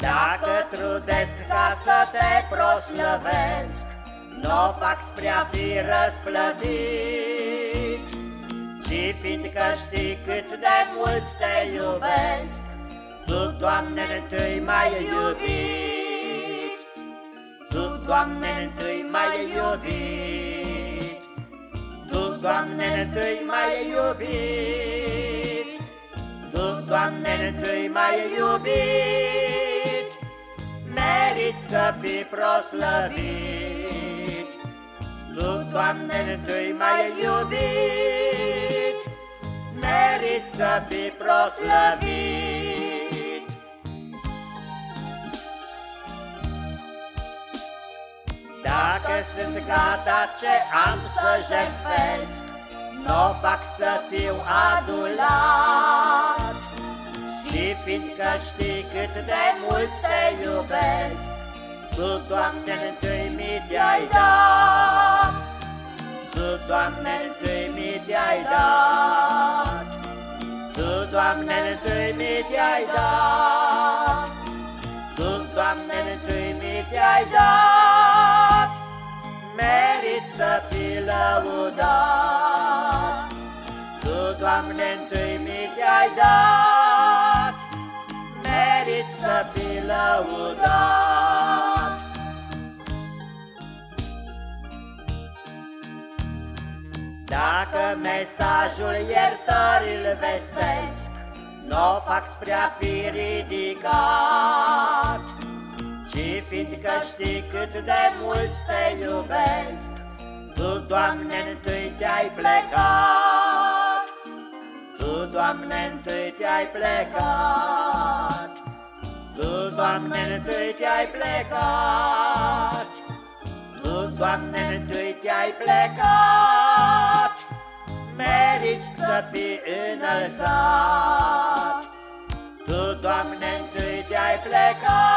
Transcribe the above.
Dacă trudesc ca să te proslăvesc, N-o fac spre a fi răsplătit, Ci fiindcă știi cât de mult te iubesc, Tu, Doamne, întâi mai iubit, Tu, Doamne, întâi mai iubit, Tu, Doamne, întâi mai iubit, Tu, Doamne, întâi mai iubit, Merit să fii proslăvit, Tu, Doamne, întâi mai iubit, Merit să fii proslăvit. Dacă sunt gata ce am să jertfesc, N-o fac să fiu adulat, Și fiindcă știi cât de mult te iubesc, Tu, Doamne, întâi mi te-ai dat, Tu, Doamne, întâi mi te-ai dat, Tu, Doamne, întâi mi te-ai dat, Tu, Doamne, întâi mi te-ai dat, Merit să fii lăudat, Tu, Doamne, întâi mi te-ai dat, Dacă mesajul iertării îl vestesc, N-o fac spre a fi ridicat, Ci fiindcă știi cât de mult te iubesc, Tu, Doamne, întâi te-ai plecat, Tu, Doamne, întâi te-ai plecat, Tu, Doamne, întâi te-ai plecat, Tu, Doamne, întâi te-ai plecat, Meriți să fii înălțat, Tu, Doamne, întâi te-ai plecat,